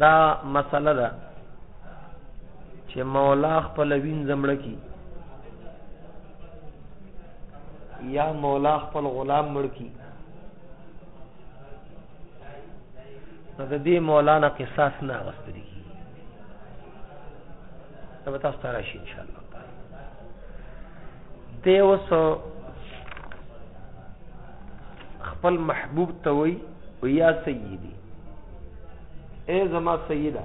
دا مسله ده چې مولا خپل وین زمړه کی یا مولا خپل غلام مړ کی نو د دې مولانا قصاص نه غوښتل کیږي دا به تاسو ته راشي ان شاء الله دی اوس خپل محبوب ته وی ویا سیدی اے زما سیدہ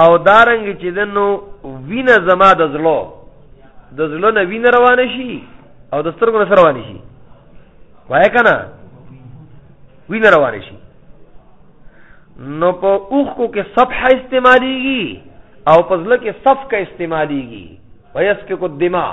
او دارنګ چې دنو وینه زما د زلو د زلو نه وینه روانه شي او د سترګو نه روانه شي وای کنه وینه روانه شي نو په اوخ کو کې صفحه استعماليږي او پزله کې صف کا استعماليږي ويسفك الدماء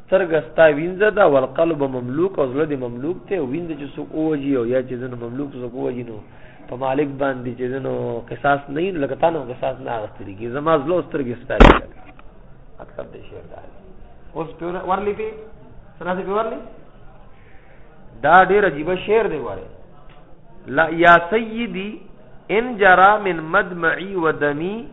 سترګه ستا وینځه ده والقلب مملوک او زړه دې مملوک دی او وینځه چې څوک ووجي او یا چې ځنه مملوک څوک ووجي نو په مالک باندې چې ځنه قصاص نه وي لکه تا نه قصاص نه اخیستل کېږي زما زړه او سترګې ستا دي مطلب دې شعر دا دی اوس پې ورلې پې څه نه پې ورلې دا ډېر عجیب شعر دی واره لا یا سیدی ان جرا من مدمعی و دمی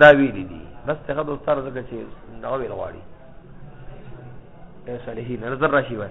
دا ویلي دي بس ته غد استاد زګه چې دا ویل غواړي ایسا لهی نظر راشي وای